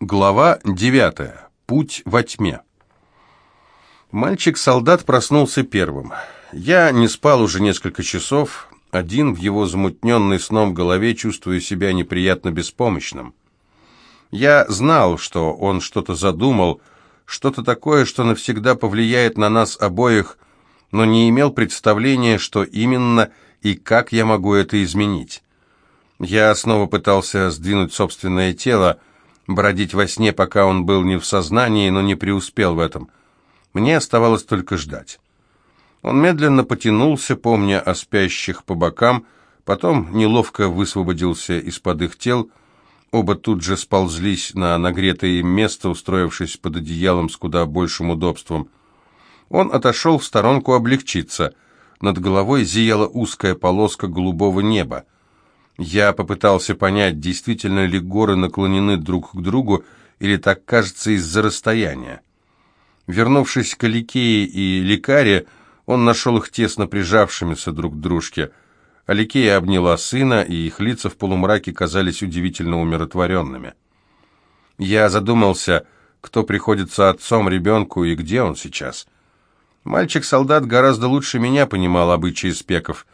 Глава 9. Путь во тьме. Мальчик-солдат проснулся первым. Я не спал уже несколько часов, один в его замутненной сном голове, чувствуя себя неприятно беспомощным. Я знал, что он что-то задумал, что-то такое, что навсегда повлияет на нас обоих, но не имел представления, что именно и как я могу это изменить. Я снова пытался сдвинуть собственное тело, бродить во сне, пока он был не в сознании, но не преуспел в этом. Мне оставалось только ждать. Он медленно потянулся, помня о спящих по бокам, потом неловко высвободился из-под их тел. Оба тут же сползлись на нагретое им место, устроившись под одеялом с куда большим удобством. Он отошел в сторонку облегчиться. Над головой зияла узкая полоска голубого неба. Я попытался понять, действительно ли горы наклонены друг к другу, или так кажется из-за расстояния. Вернувшись к Аликее и Лекаре, он нашел их тесно прижавшимися друг к дружке. Аликея обняла сына, и их лица в полумраке казались удивительно умиротворенными. Я задумался, кто приходится отцом ребенку и где он сейчас. Мальчик-солдат гораздо лучше меня понимал обычаи спеков.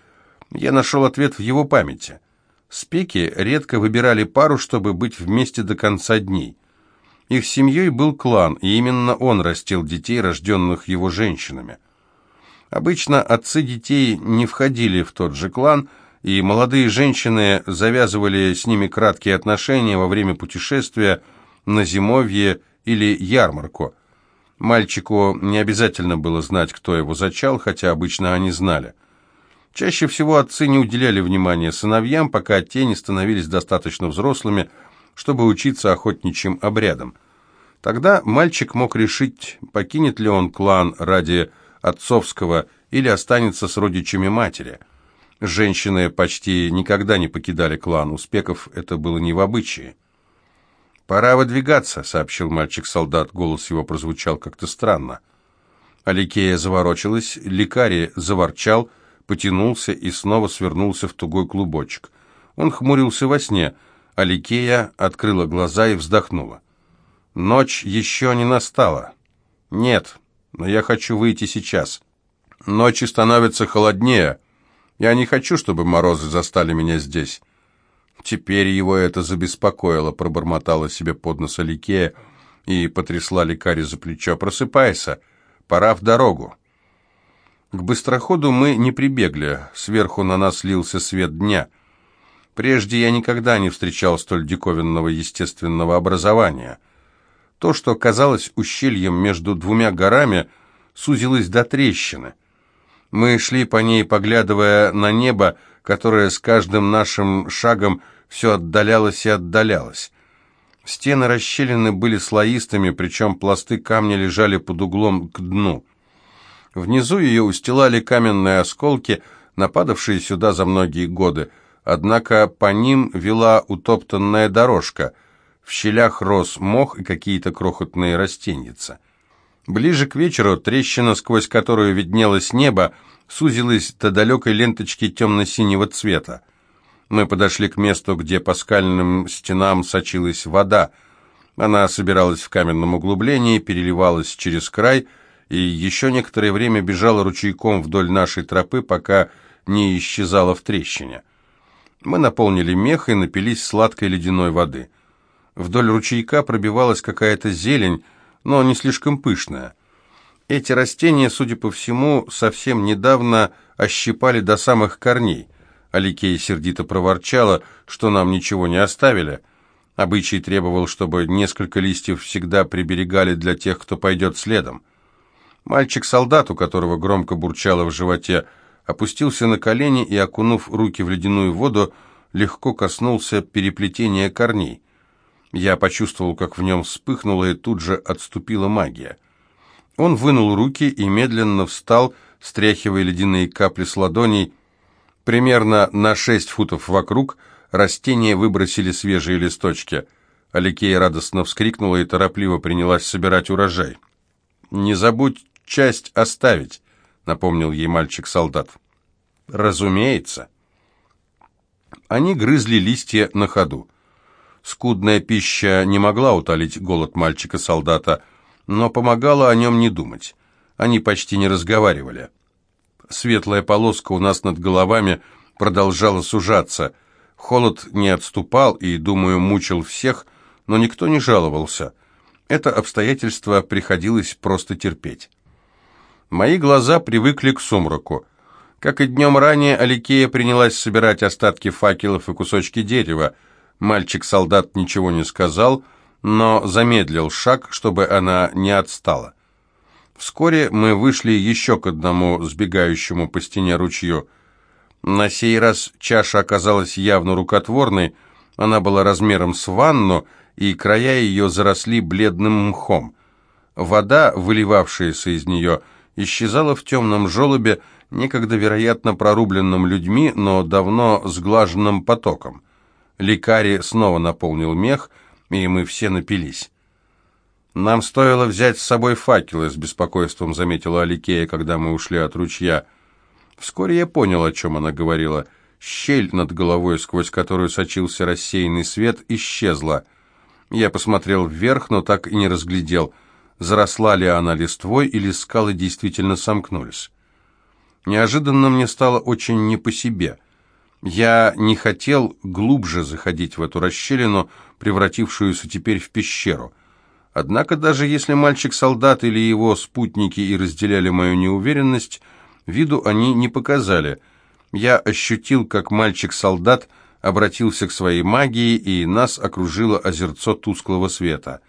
Я нашел ответ в его памяти — Спеки редко выбирали пару, чтобы быть вместе до конца дней. Их семьей был клан, и именно он растил детей, рожденных его женщинами. Обычно отцы детей не входили в тот же клан, и молодые женщины завязывали с ними краткие отношения во время путешествия на зимовье или ярмарку. Мальчику не обязательно было знать, кто его зачал, хотя обычно они знали. Чаще всего отцы не уделяли внимания сыновьям, пока те не становились достаточно взрослыми, чтобы учиться охотничьим обрядам. Тогда мальчик мог решить, покинет ли он клан ради отцовского или останется с родичами матери. Женщины почти никогда не покидали клан, у это было не в обычае. «Пора выдвигаться», — сообщил мальчик-солдат, голос его прозвучал как-то странно. Аликея заворочилась, лекарий заворчал — потянулся и снова свернулся в тугой клубочек. Он хмурился во сне, а Ликея открыла глаза и вздохнула. «Ночь еще не настала». «Нет, но я хочу выйти сейчас. Ночи становятся холоднее. Я не хочу, чтобы морозы застали меня здесь». Теперь его это забеспокоило, пробормотала себе под нос Аликея и потрясла лекаря за плечо. «Просыпайся, пора в дорогу». К быстроходу мы не прибегли, сверху на нас лился свет дня. Прежде я никогда не встречал столь диковинного естественного образования. То, что казалось ущельем между двумя горами, сузилось до трещины. Мы шли по ней, поглядывая на небо, которое с каждым нашим шагом все отдалялось и отдалялось. Стены расщелины были слоистыми, причем пласты камня лежали под углом к дну. Внизу ее устилали каменные осколки, нападавшие сюда за многие годы, однако по ним вела утоптанная дорожка. В щелях рос мох и какие-то крохотные растеньица. Ближе к вечеру трещина, сквозь которую виднелось небо, сузилась до далекой ленточки темно-синего цвета. Мы подошли к месту, где по скальным стенам сочилась вода. Она собиралась в каменном углублении, переливалась через край — и еще некоторое время бежала ручейком вдоль нашей тропы, пока не исчезала в трещине. Мы наполнили мех и напились сладкой ледяной воды. Вдоль ручейка пробивалась какая-то зелень, но не слишком пышная. Эти растения, судя по всему, совсем недавно ощипали до самых корней. Аликея сердито проворчала, что нам ничего не оставили. Обычай требовал, чтобы несколько листьев всегда приберегали для тех, кто пойдет следом. Мальчик-солдат, у которого громко бурчало в животе, опустился на колени и, окунув руки в ледяную воду, легко коснулся переплетения корней. Я почувствовал, как в нем вспыхнула и тут же отступила магия. Он вынул руки и медленно встал, стряхивая ледяные капли с ладоней. Примерно на шесть футов вокруг растения выбросили свежие листочки. Аликея радостно вскрикнула и торопливо принялась собирать урожай. «Не забудь часть оставить», — напомнил ей мальчик-солдат. «Разумеется». Они грызли листья на ходу. Скудная пища не могла утолить голод мальчика-солдата, но помогала о нем не думать. Они почти не разговаривали. Светлая полоска у нас над головами продолжала сужаться. Холод не отступал и, думаю, мучил всех, но никто не жаловался. Это обстоятельство приходилось просто терпеть. Мои глаза привыкли к сумраку. Как и днем ранее, Аликея принялась собирать остатки факелов и кусочки дерева. Мальчик-солдат ничего не сказал, но замедлил шаг, чтобы она не отстала. Вскоре мы вышли еще к одному сбегающему по стене ручью. На сей раз чаша оказалась явно рукотворной, она была размером с ванну, и края ее заросли бледным мхом. Вода, выливавшаяся из нее, исчезала в темном желобе, некогда, вероятно, прорубленном людьми, но давно сглаженным потоком. Лекари снова наполнил мех, и мы все напились. «Нам стоило взять с собой факелы», — с беспокойством заметила Аликея, когда мы ушли от ручья. Вскоре я понял, о чем она говорила. Щель над головой, сквозь которую сочился рассеянный свет, исчезла. Я посмотрел вверх, но так и не разглядел, заросла ли она листвой или скалы действительно сомкнулись. Неожиданно мне стало очень не по себе. Я не хотел глубже заходить в эту расщелину, превратившуюся теперь в пещеру. Однако даже если мальчик-солдат или его спутники и разделяли мою неуверенность, виду они не показали. Я ощутил, как мальчик-солдат обратился к своей магии, и нас окружило озерцо тусклого света.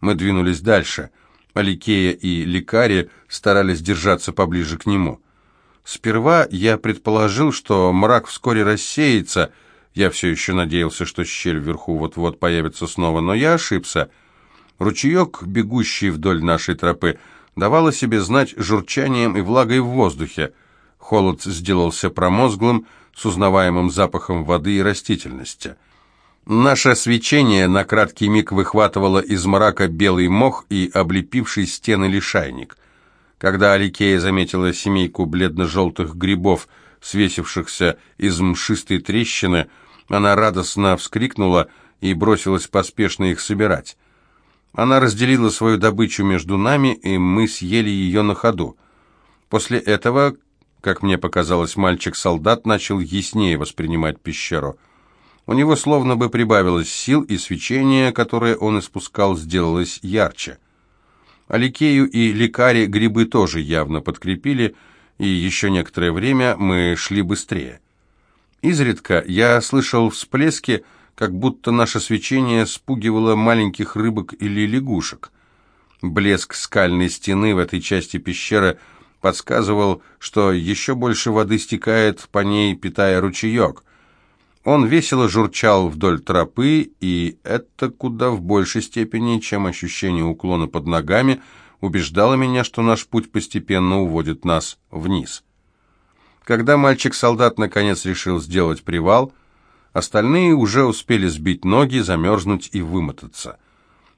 Мы двинулись дальше. Аликея и Лекари старались держаться поближе к нему. Сперва я предположил, что мрак вскоре рассеется. Я все еще надеялся, что щель вверху вот-вот появится снова, но я ошибся — Ручеек, бегущий вдоль нашей тропы, давал о себе знать журчанием и влагой в воздухе. Холод сделался промозглым, с узнаваемым запахом воды и растительности. Наше свечение на краткий миг выхватывало из мрака белый мох и облепивший стены лишайник. Когда Аликея заметила семейку бледно-желтых грибов, свесившихся из мшистой трещины, она радостно вскрикнула и бросилась поспешно их собирать. Она разделила свою добычу между нами, и мы съели ее на ходу. После этого, как мне показалось, мальчик-солдат начал яснее воспринимать пещеру. У него словно бы прибавилось сил, и свечение, которое он испускал, сделалось ярче. Аликею и лекари грибы тоже явно подкрепили, и еще некоторое время мы шли быстрее. Изредка я слышал всплески, как будто наше свечение спугивало маленьких рыбок или лягушек. Блеск скальной стены в этой части пещеры подсказывал, что еще больше воды стекает по ней, питая ручеек. Он весело журчал вдоль тропы, и это куда в большей степени, чем ощущение уклона под ногами, убеждало меня, что наш путь постепенно уводит нас вниз. Когда мальчик-солдат наконец решил сделать привал, Остальные уже успели сбить ноги, замерзнуть и вымотаться.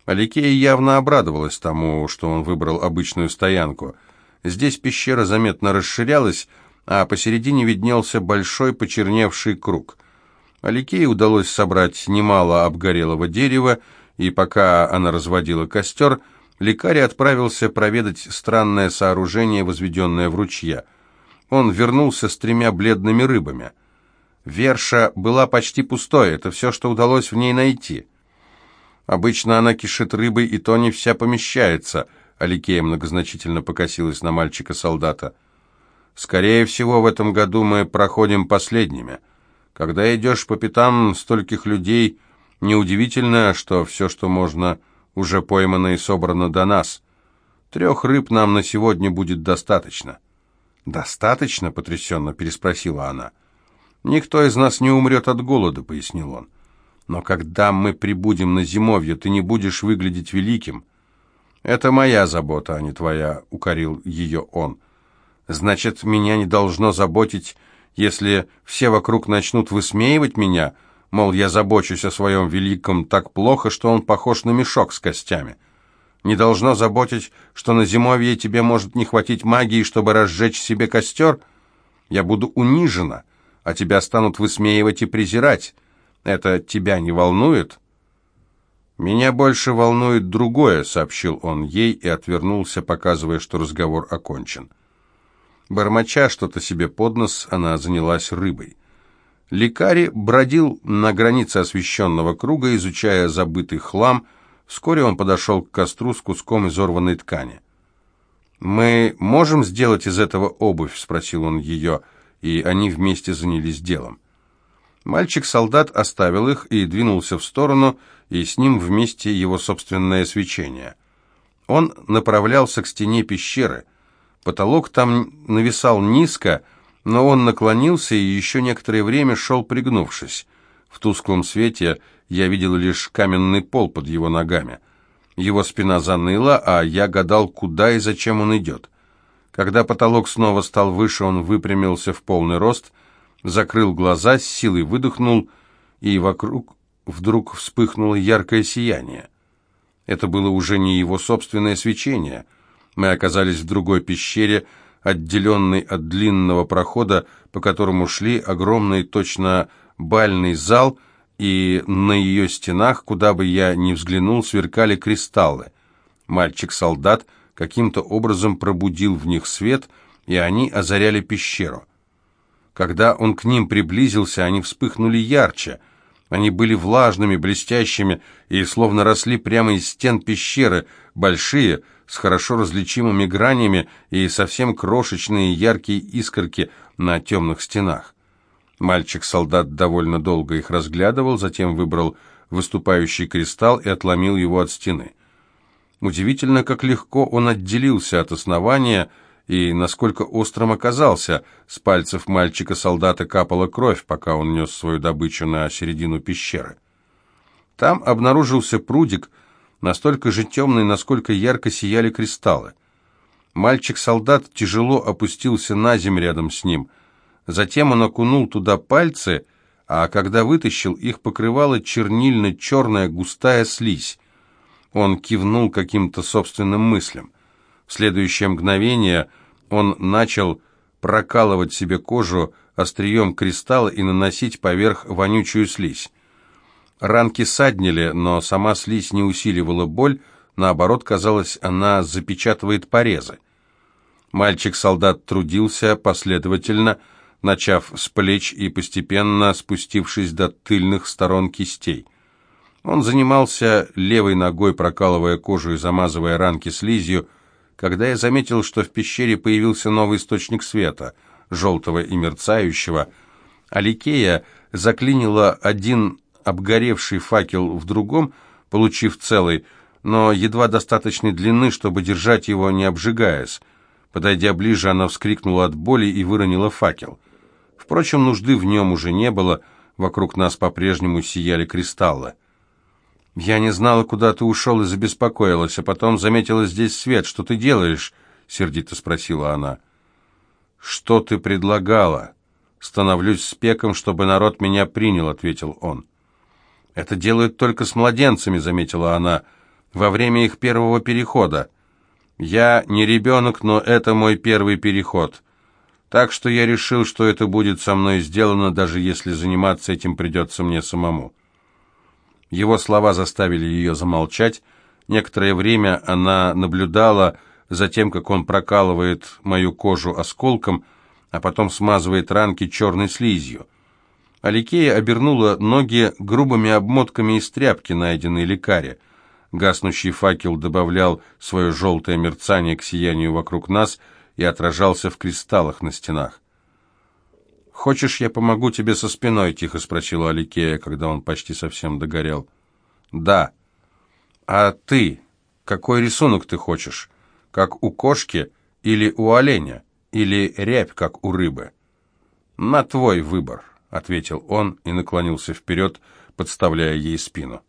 Аликея явно обрадовалась тому, что он выбрал обычную стоянку. Здесь пещера заметно расширялась, а посередине виднелся большой почерневший круг. Аликее удалось собрать немало обгорелого дерева, и пока она разводила костер, лекарь отправился проведать странное сооружение, возведенное в ручье. Он вернулся с тремя бледными рыбами — Верша была почти пустой, это все, что удалось в ней найти. Обычно она кишит рыбой, и то не вся помещается. Аликея многозначительно покосилась на мальчика-солдата. Скорее всего, в этом году мы проходим последними. Когда идешь по пятам стольких людей, неудивительно, что все, что можно, уже поймано и собрано до нас. Трех рыб нам на сегодня будет достаточно. «Достаточно?» — потрясенно переспросила она. — «Никто из нас не умрет от голода», — пояснил он. «Но когда мы прибудем на зимовье, ты не будешь выглядеть великим». «Это моя забота, а не твоя», — укорил ее он. «Значит, меня не должно заботить, если все вокруг начнут высмеивать меня, мол, я забочусь о своем великом так плохо, что он похож на мешок с костями. Не должно заботить, что на зимовье тебе может не хватить магии, чтобы разжечь себе костер? Я буду унижена» а тебя станут высмеивать и презирать. Это тебя не волнует?» «Меня больше волнует другое», — сообщил он ей и отвернулся, показывая, что разговор окончен. Бормоча что-то себе под нос, она занялась рыбой. Лекарь бродил на границе освещенного круга, изучая забытый хлам. Вскоре он подошел к костру с куском изорванной ткани. «Мы можем сделать из этого обувь?» — спросил он ее, и они вместе занялись делом. Мальчик-солдат оставил их и двинулся в сторону, и с ним вместе его собственное свечение. Он направлялся к стене пещеры. Потолок там нависал низко, но он наклонился и еще некоторое время шел пригнувшись. В тусклом свете я видел лишь каменный пол под его ногами. Его спина заныла, а я гадал, куда и зачем он идет. Когда потолок снова стал выше, он выпрямился в полный рост, закрыл глаза, с силой выдохнул, и вокруг вдруг вспыхнуло яркое сияние. Это было уже не его собственное свечение. Мы оказались в другой пещере, отделенной от длинного прохода, по которому шли огромный, точно бальный зал, и на ее стенах, куда бы я ни взглянул, сверкали кристаллы. Мальчик-солдат каким-то образом пробудил в них свет, и они озаряли пещеру. Когда он к ним приблизился, они вспыхнули ярче — они были влажными, блестящими и словно росли прямо из стен пещеры, большие, с хорошо различимыми гранями и совсем крошечные яркие искорки на темных стенах. Мальчик-солдат довольно долго их разглядывал, затем выбрал выступающий кристалл и отломил его от стены. Удивительно, как легко он отделился от основания, и насколько острым оказался. С пальцев мальчика-солдата капала кровь, пока он нес свою добычу на середину пещеры. Там обнаружился прудик, настолько же темный, насколько ярко сияли кристаллы. Мальчик-солдат тяжело опустился на землю рядом с ним. Затем он окунул туда пальцы, а когда вытащил, их покрывала чернильно-черная густая слизь. Он кивнул каким-то собственным мыслям. В следующее мгновение он начал прокалывать себе кожу острием кристалла и наносить поверх вонючую слизь. Ранки саднили, но сама слизь не усиливала боль, наоборот, казалось, она запечатывает порезы. Мальчик-солдат трудился последовательно, начав с плеч и постепенно спустившись до тыльных сторон кистей. Он занимался левой ногой, прокалывая кожу и замазывая ранки слизью, когда я заметил, что в пещере появился новый источник света, желтого и мерцающего. Аликея заклинила один обгоревший факел в другом, получив целый, но едва достаточной длины, чтобы держать его, не обжигаясь. Подойдя ближе, она вскрикнула от боли и выронила факел. Впрочем, нужды в нем уже не было, вокруг нас по-прежнему сияли кристаллы. «Я не знала, куда ты ушел и забеспокоилась, а потом заметила здесь свет. Что ты делаешь?» — сердито спросила она. «Что ты предлагала?» «Становлюсь спеком, чтобы народ меня принял», — ответил он. «Это делают только с младенцами», — заметила она, — «во время их первого перехода. Я не ребенок, но это мой первый переход. Так что я решил, что это будет со мной сделано, даже если заниматься этим придется мне самому». Его слова заставили ее замолчать. Некоторое время она наблюдала за тем, как он прокалывает мою кожу осколком, а потом смазывает ранки черной слизью. Аликея обернула ноги грубыми обмотками из тряпки, найденной лекаря. Гаснущий факел добавлял свое желтое мерцание к сиянию вокруг нас и отражался в кристаллах на стенах. «Хочешь, я помогу тебе со спиной?» — тихо спросила Аликея, когда он почти совсем догорел. «Да». «А ты? Какой рисунок ты хочешь? Как у кошки или у оленя? Или рябь, как у рыбы?» «На твой выбор», — ответил он и наклонился вперед, подставляя ей спину.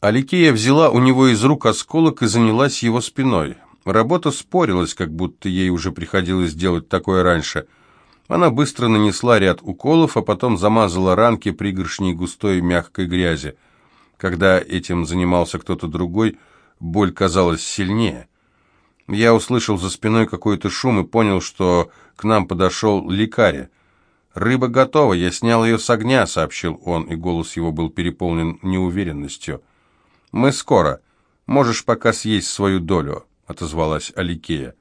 Аликея взяла у него из рук осколок и занялась его спиной. Работа спорилась, как будто ей уже приходилось делать такое раньше — она быстро нанесла ряд уколов, а потом замазала ранки пригоршней густой мягкой грязи. Когда этим занимался кто-то другой, боль казалась сильнее. Я услышал за спиной какой-то шум и понял, что к нам подошел лекарь. «Рыба готова, я снял ее с огня», — сообщил он, и голос его был переполнен неуверенностью. «Мы скоро. Можешь пока съесть свою долю», — отозвалась Аликея.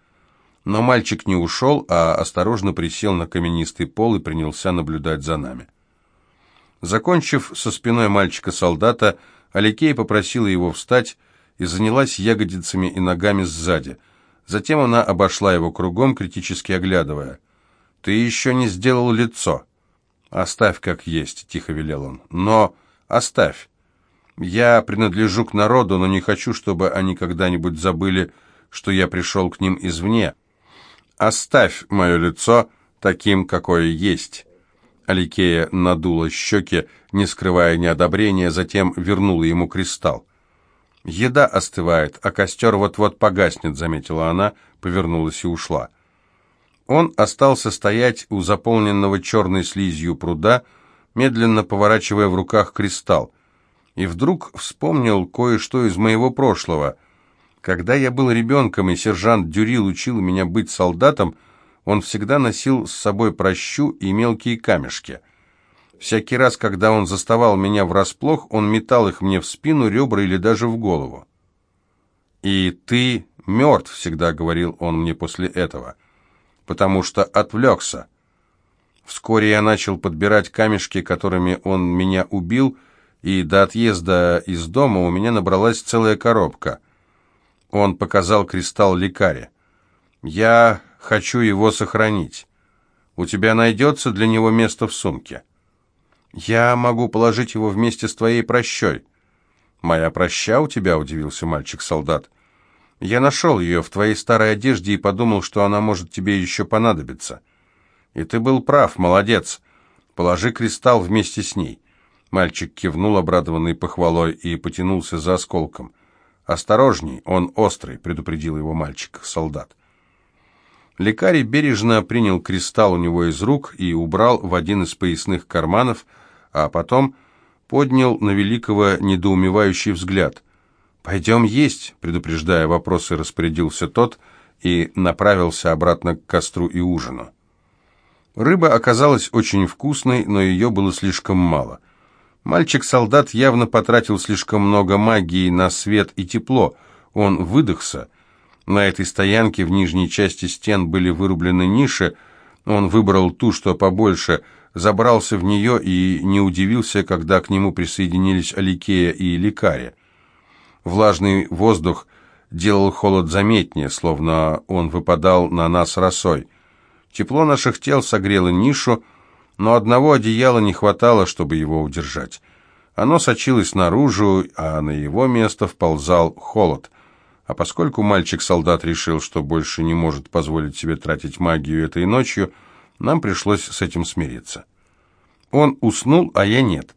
Но мальчик не ушел, а осторожно присел на каменистый пол и принялся наблюдать за нами. Закончив со спиной мальчика-солдата, Аликея попросила его встать и занялась ягодицами и ногами сзади. Затем она обошла его кругом, критически оглядывая. «Ты еще не сделал лицо». «Оставь как есть», — тихо велел он. «Но оставь. Я принадлежу к народу, но не хочу, чтобы они когда-нибудь забыли, что я пришел к ним извне. Оставь мое лицо таким, какое есть». Аликея надула щеки, не скрывая неодобрения, затем вернула ему кристалл. «Еда остывает, а костер вот-вот погаснет», — заметила она, повернулась и ушла. Он остался стоять у заполненного черной слизью пруда, медленно поворачивая в руках кристалл, и вдруг вспомнил кое-что из моего прошлого. Когда я был ребенком, и сержант Дюрил учил меня быть солдатом, он всегда носил с собой прощу и мелкие камешки. Всякий раз, когда он заставал меня врасплох, он метал их мне в спину, ребра или даже в голову. «И ты мертв», — всегда говорил он мне после этого, — «потому что отвлекся». Вскоре я начал подбирать камешки, которыми он меня убил, и до отъезда из дома у меня набралась целая коробка. Он показал кристалл лекаре. «Я хочу его сохранить. У тебя найдется для него место в сумке?» «Я могу положить его вместе с твоей прощой». «Моя проща у тебя?» — удивился мальчик-солдат. «Я нашел ее в твоей старой одежде и подумал, что она может тебе еще понадобиться». «И ты был прав, молодец. Положи кристалл вместе с ней». Мальчик кивнул, обрадованный похвалой, и потянулся за осколком. «Осторожней, он острый», — предупредил его мальчик-солдат. Лекарь бережно принял кристалл у него из рук и убрал в один из поясных карманов, а потом поднял на Великого недоумевающий взгляд. «Пойдем есть», — предупреждая вопросы, распорядился тот и направился обратно к костру и ужину. Рыба оказалась очень вкусной, но ее было слишком мало. Мальчик-солдат явно потратил слишком много магии на свет и тепло. Он выдохся. На этой стоянке в нижней части стен были вырублены ниши. Он выбрал ту, что побольше — забрался в нее и не удивился, когда к нему присоединились Аликея и Лекаря. Влажный воздух делал холод заметнее, словно он выпадал на нас росой. Тепло наших тел согрело нишу, но одного одеяла не хватало, чтобы его удержать. Оно сочилось наружу, а на его место вползал холод. А поскольку мальчик-солдат решил, что больше не может позволить себе тратить магию этой ночью, нам пришлось с этим смириться. Он уснул, а я нет.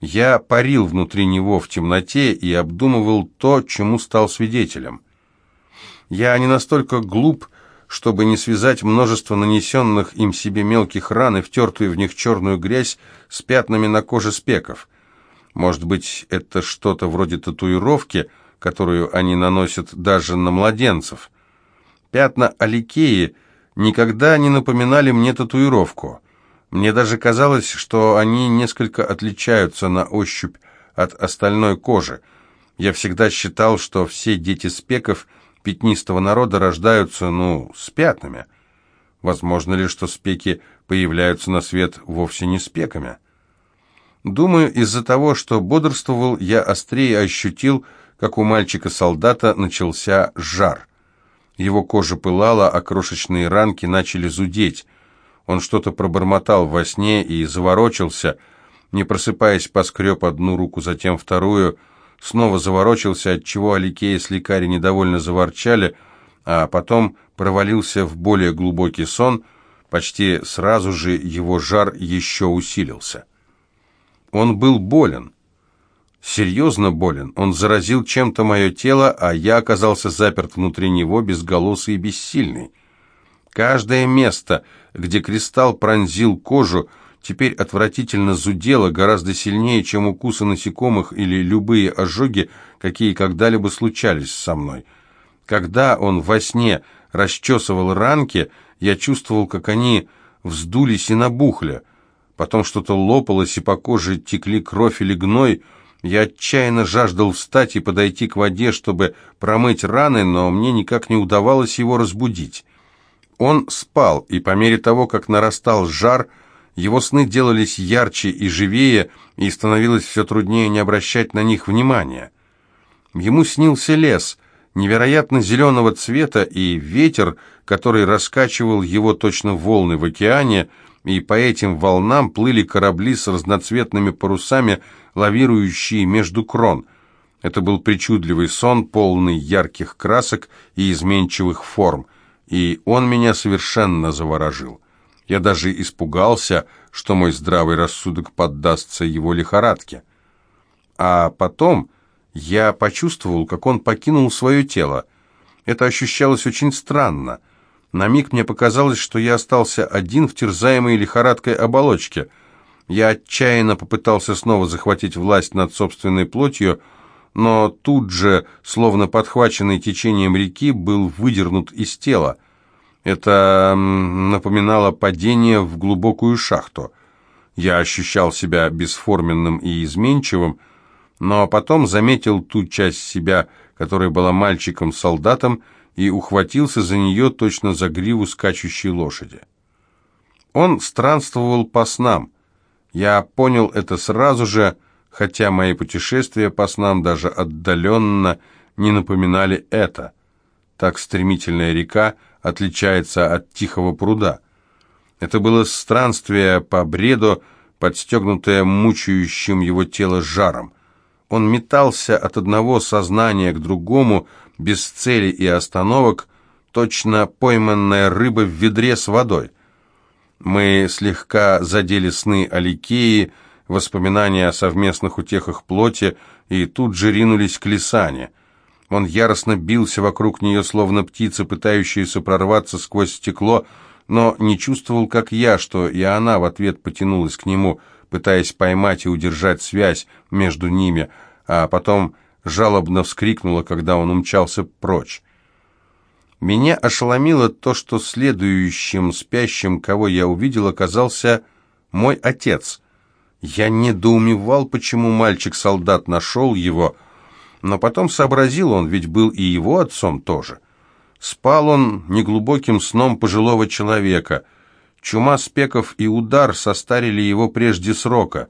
Я парил внутри него в темноте и обдумывал то, чему стал свидетелем. Я не настолько глуп, чтобы не связать множество нанесенных им себе мелких ран и втертую в них черную грязь с пятнами на коже спеков. Может быть, это что-то вроде татуировки, которую они наносят даже на младенцев. Пятна Аликеи – никогда не напоминали мне татуировку. Мне даже казалось, что они несколько отличаются на ощупь от остальной кожи. Я всегда считал, что все дети спеков пятнистого народа рождаются, ну, с пятнами. Возможно ли, что спеки появляются на свет вовсе не спеками? Думаю, из-за того, что бодрствовал, я острее ощутил, как у мальчика-солдата начался жар – его кожа пылала, а крошечные ранки начали зудеть. Он что-то пробормотал во сне и заворочился, не просыпаясь, поскреб одну руку, затем вторую, снова заворочился, отчего Аликея с лекарей недовольно заворчали, а потом провалился в более глубокий сон, почти сразу же его жар еще усилился. Он был болен серьезно болен. Он заразил чем-то мое тело, а я оказался заперт внутри него, безголосый и бессильный. Каждое место, где кристалл пронзил кожу, теперь отвратительно зудело гораздо сильнее, чем укусы насекомых или любые ожоги, какие когда-либо случались со мной. Когда он во сне расчесывал ранки, я чувствовал, как они вздулись и набухли. Потом что-то лопалось, и по коже текли кровь или гной — Я отчаянно жаждал встать и подойти к воде, чтобы промыть раны, но мне никак не удавалось его разбудить. Он спал, и по мере того, как нарастал жар, его сны делались ярче и живее, и становилось все труднее не обращать на них внимания. Ему снился лес, невероятно зеленого цвета, и ветер, который раскачивал его точно волны в океане, и по этим волнам плыли корабли с разноцветными парусами, лавирующие между крон. Это был причудливый сон, полный ярких красок и изменчивых форм, и он меня совершенно заворожил. Я даже испугался, что мой здравый рассудок поддастся его лихорадке. А потом я почувствовал, как он покинул свое тело. Это ощущалось очень странно. На миг мне показалось, что я остался один в терзаемой лихорадкой оболочке. Я отчаянно попытался снова захватить власть над собственной плотью, но тут же, словно подхваченный течением реки, был выдернут из тела. Это напоминало падение в глубокую шахту. Я ощущал себя бесформенным и изменчивым, но потом заметил ту часть себя, которая была мальчиком-солдатом, и ухватился за нее точно за гриву скачущей лошади. Он странствовал по снам. Я понял это сразу же, хотя мои путешествия по снам даже отдаленно не напоминали это. Так стремительная река отличается от тихого пруда. Это было странствие по бреду, подстегнутое мучающим его тело жаром. Он метался от одного сознания к другому, без цели и остановок, точно пойманная рыба в ведре с водой. Мы слегка задели сны Аликеи, воспоминания о совместных утехах плоти, и тут же ринулись к Лисане. Он яростно бился вокруг нее, словно птица, пытающаяся прорваться сквозь стекло, но не чувствовал, как я, что и она в ответ потянулась к нему — пытаясь поймать и удержать связь между ними, а потом жалобно вскрикнула, когда он умчался прочь. Меня ошеломило то, что следующим спящим, кого я увидел, оказался мой отец. Я недоумевал, почему мальчик-солдат нашел его, но потом сообразил он, ведь был и его отцом тоже. Спал он неглубоким сном пожилого человека — Чума, спеков и удар состарили его прежде срока.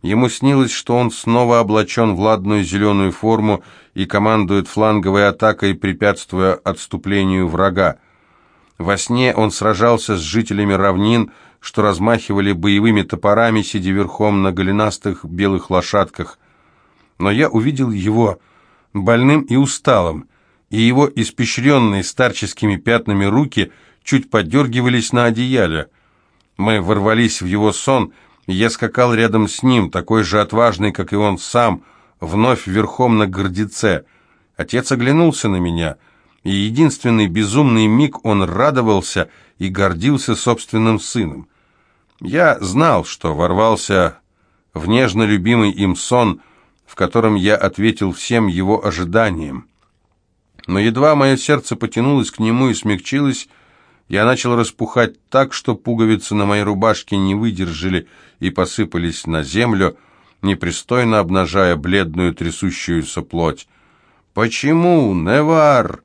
Ему снилось, что он снова облачен в ладную зеленую форму и командует фланговой атакой, препятствуя отступлению врага. Во сне он сражался с жителями равнин, что размахивали боевыми топорами, сидя верхом на голенастых белых лошадках. Но я увидел его больным и усталым, и его испещренные старческими пятнами руки – чуть подергивались на одеяле. Мы ворвались в его сон, и я скакал рядом с ним, такой же отважный, как и он сам, вновь верхом на гордеце. Отец оглянулся на меня, и единственный безумный миг он радовался и гордился собственным сыном. Я знал, что ворвался в нежно любимый им сон, в котором я ответил всем его ожиданиям. Но едва мое сердце потянулось к нему и смягчилось, я начал распухать так, что пуговицы на моей рубашке не выдержали и посыпались на землю, непристойно обнажая бледную трясущуюся плоть. «Почему, Невар?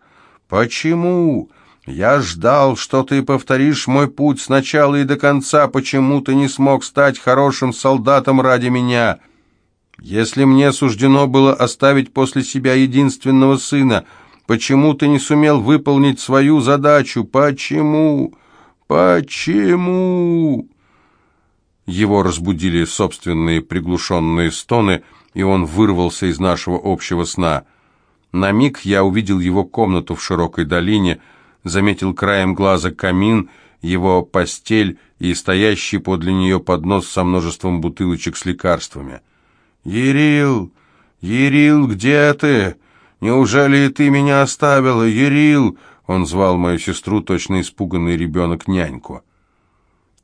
Почему? Я ждал, что ты повторишь мой путь сначала и до конца. Почему ты не смог стать хорошим солдатом ради меня? Если мне суждено было оставить после себя единственного сына — Почему ты не сумел выполнить свою задачу? Почему? Почему?» Его разбудили собственные приглушенные стоны, и он вырвался из нашего общего сна. На миг я увидел его комнату в широкой долине, заметил краем глаза камин, его постель и стоящий подле нее поднос со множеством бутылочек с лекарствами. «Ерил! Ерил, где ты?» «Неужели ты меня оставила, Ерил?» Он звал мою сестру, точно испуганный ребенок, няньку.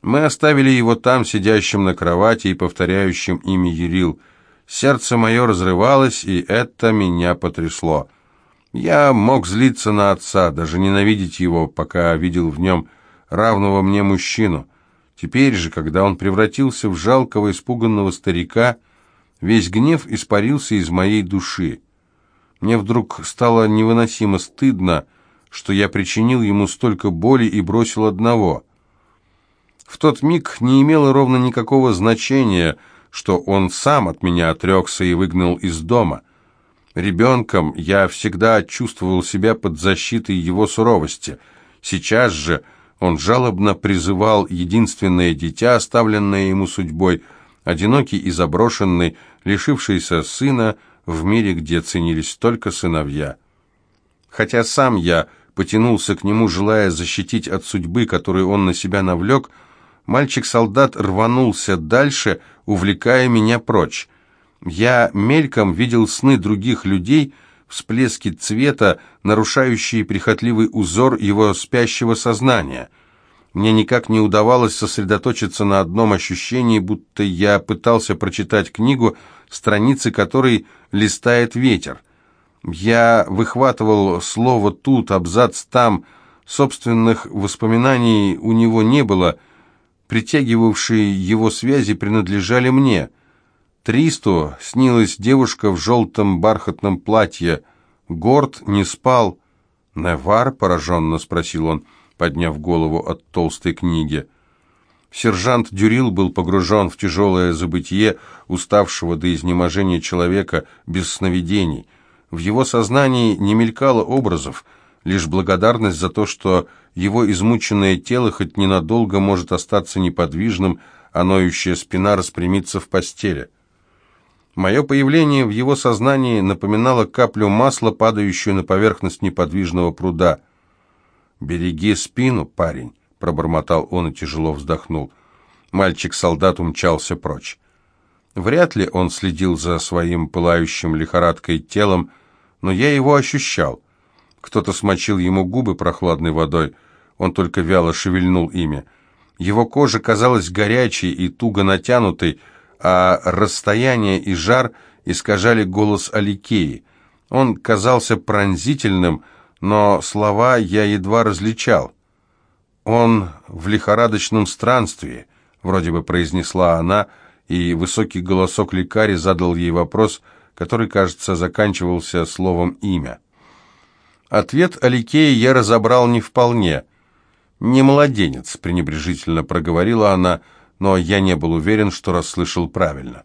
Мы оставили его там, сидящим на кровати и повторяющим имя Ерил. Сердце мое разрывалось, и это меня потрясло. Я мог злиться на отца, даже ненавидеть его, пока видел в нем равного мне мужчину. Теперь же, когда он превратился в жалкого, испуганного старика, Весь гнев испарился из моей души. Мне вдруг стало невыносимо стыдно, что я причинил ему столько боли и бросил одного. В тот миг не имело ровно никакого значения, что он сам от меня отрекся и выгнал из дома. Ребенком я всегда чувствовал себя под защитой его суровости. Сейчас же он жалобно призывал единственное дитя, оставленное ему судьбой, одинокий и заброшенный, лишившийся сына в мире, где ценились только сыновья. Хотя сам я потянулся к нему, желая защитить от судьбы, которую он на себя навлек, мальчик-солдат рванулся дальше, увлекая меня прочь. Я мельком видел сны других людей, всплески цвета, нарушающие прихотливый узор его спящего сознания. Мне никак не удавалось сосредоточиться на одном ощущении, будто я пытался прочитать книгу, страницы которой листает ветер. Я выхватывал слово тут, абзац там, собственных воспоминаний у него не было, притягивавшие его связи принадлежали мне. Тристу снилась девушка в желтом бархатном платье. Горд не спал. «Невар?» — пораженно спросил он, подняв голову от толстой книги. Сержант Дюрил был погружен в тяжелое забытье уставшего до изнеможения человека без сновидений. В его сознании не мелькало образов, лишь благодарность за то, что его измученное тело хоть ненадолго может остаться неподвижным, а ноющая спина распрямится в постели. Мое появление в его сознании напоминало каплю масла, падающую на поверхность неподвижного пруда. «Береги спину, парень», — пробормотал он и тяжело вздохнул. Мальчик-солдат умчался прочь. Вряд ли он следил за своим пылающим лихорадкой телом, но я его ощущал. Кто-то смочил ему губы прохладной водой, он только вяло шевельнул ими. Его кожа казалась горячей и туго натянутой, а расстояние и жар искажали голос Аликеи. Он казался пронзительным, но слова я едва различал. «Он в лихорадочном странстве», — вроде бы произнесла она, и высокий голосок лекари задал ей вопрос, который, кажется, заканчивался словом «имя». Ответ Аликея я разобрал не вполне. «Не младенец», — пренебрежительно проговорила она, — но я не был уверен, что расслышал правильно.